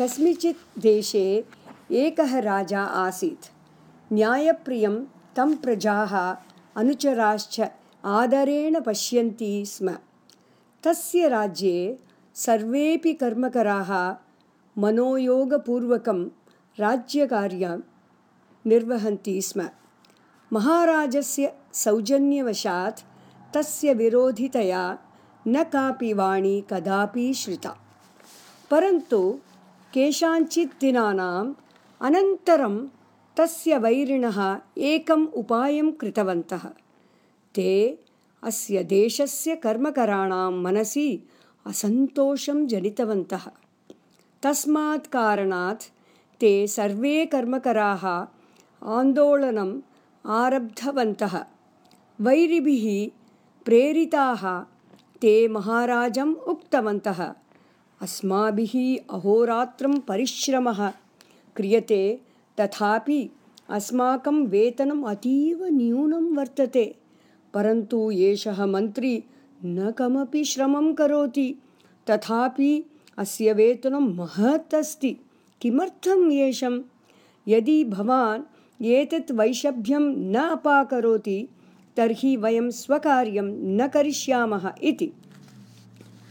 कस्मिंश्चित् देशे एकः राजा आसीत्। न्यायप्रियं तं प्रजाः अनुचराश्च आदरेण पश्यन्ति स्म। तस्य राज्ये सर्वेऽपि कर्मकराः मनोयोगपूर्वकं राज्यकार्यं निर्वहन्ति स्म। महाराजस्य सौजन्यवशात् तस्य विरोधितया न कापि वाणी कदापि श्रुता। परन्तु केषाञ्चित् दिनानाम् अनन्तरं तस्य वैरिणः एकम् उपायं कृतवन्तः। ते अस्य देशस्य कर्मकराणां मनसि असन्तोषं जनितवन्तः। तस्मात् कारणात् ते सर्वे कर्मकराः आन्दोलनम् आरब्धवन्तः। वैरिभिः प्रेरिताः ते महाराजम् उक्तवन्तः अस्माभिः अहोरात्रं परिश्रमः क्रियते तथापि अस्माकं वेतनम् अतीव न्यूनं वर्तते परन्तु एषः मन्त्री न कमपि श्रमं करोति तथापि अस्य वेतनं महत् अस्ति। किमर्थम् एषं यदि भवान् एतत् वैषभ्यं न अपाकरोति तर्हि वयं स्वकार्यं न करिष्यामः इति।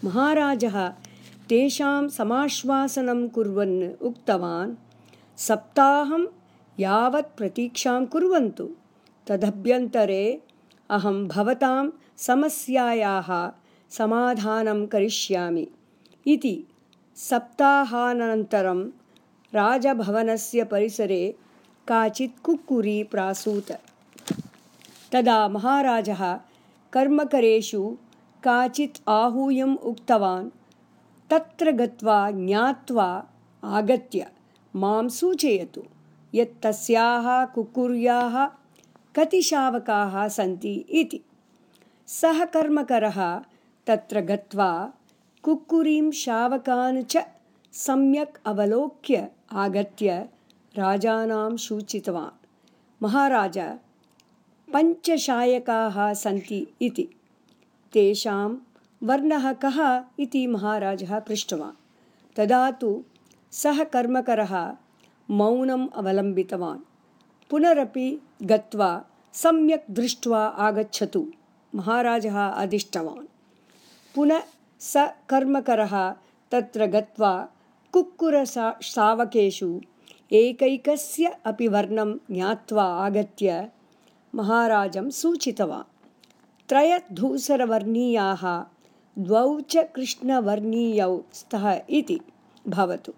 महाराजः तेषां समाश्वासनं कुर्वन् उक्तवान् सप्ताहं यावत् प्रतीक्षां कुर्वन्तु। तदभ्यन्तरे अहं भवतां समस्यायाः समाधानं करिष्यामि इति सप्ताहानन्तरं राजभवनस्य परिसरे काचित् कुक्कुरी प्रासूत। तदा महाराजः कर्मकरेषु काचित् आहूयम् उक्तवान् तत्र गत्वा ज्ञात्वा आगत्य मां सूचयतु यत् तस्याः कुक्कुर्याः कति शावकाः सन्ति इति। सः कर्मकरः तत्र गत्वा कुक्कुरीं शावकान् च सम्यक् अवलोक्य आगत्य राजानां सूचितवान्। महाराज पञ्चशायकाः सन्ति इति। तेषां वर्णः कः इति महाराजः पृष्टवान्। तदा तु सः कर्मकरः मौनम् अवलम्बितवान्। पुनरपि गत्वा सम्यक् दृष्ट्वा आगच्छतु महाराजः आदिष्टवान्। पुनः स कर्मकरः तत्र गत्वा कुक्कुरसा शावकेषु एकैकस्य अपि वर्णं ज्ञात्वा आगत्य महाराजं सूचितवान्। त्रयधूसरवर्णीयाः द्वौ च कृष्णवर्णीयौ स्तः इति भवतु।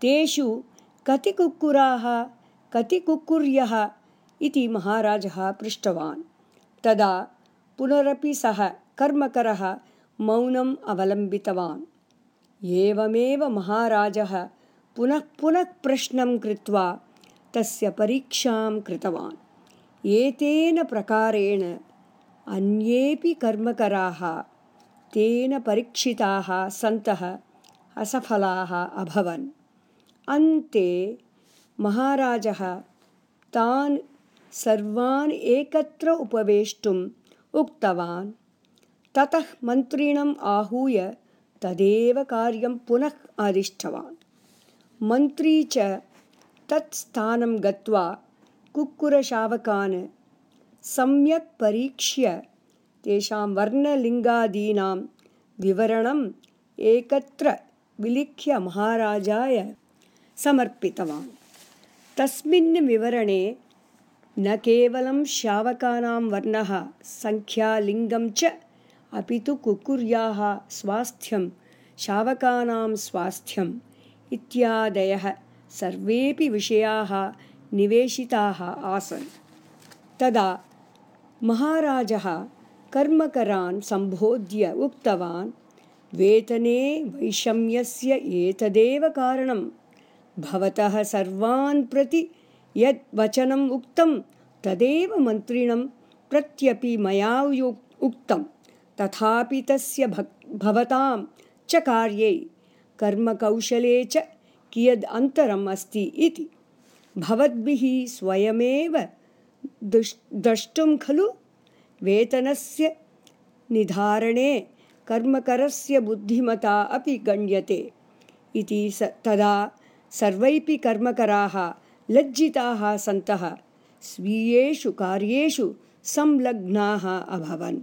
तेषु कति कुक्कुराः कति कुक्कुर्यः इति महाराजः पृष्टवान्। तदा पुनरपि सः कर्मकरः मौनम् अवलम्बितवान्। एवमेव महाराजः पुनः पुनः प्रश्नं कृत्वा तस्य परीक्षां कृतवान्। एतेन प्रकारेण अन्येपि कर्मकराः तेन परीक्षिताः सन्तः असफलाः अभवन्। अन्ते महाराजः तान् सर्वान् एकत्र उपवेष्टुम् उक्तवान्। ततः मन्त्रिणम् आहूय तदेव कार्यं पुनः आदिष्टवान्। मन्त्री च तत् स्थानं गत्वा कुक्कुरशावकान् सम्यक् परीक्ष्य तेषां वर्णलिङ्गादीनां विवरणम् एकत्र विलिख्य महाराजाय समर्पितवान्। तस्मिन् विवरणे न केवलं शावकानां वर्णः सङ्ख्यालिङ्गं च अपि तु कुक्कुर्याः स्वास्थ्यं शावकानां स्वास्थ्यम् इत्यादयः सर्वेपि विषयाः निवेशिताः आसन्। तदा महाराजः कर्मकरान् सम्बोध्य उक्तवान् वेतने वैषम्यस्य एतदेव कारणं। भवतः सर्वान् प्रति यद् वचनम् उक्तं तदेव मन्त्रिणं प्रत्यपि मया उक्तम् तथापि तस्य भक् भवतां च कार्ये कर्मकौशले च कियद् अन्तरम् अस्ति इति। भवद्भिः स्वयमेव दुश् द्रष्टुं खलु वेतनस्य निधारणे कर्मकरस्य बुद्धिमता अपि गण्यते इति स तदा सर्वैपि कर्मकराः लज्जिताः सन्तः स्वीयेषु कार्येषु संलग्नाः अभवन्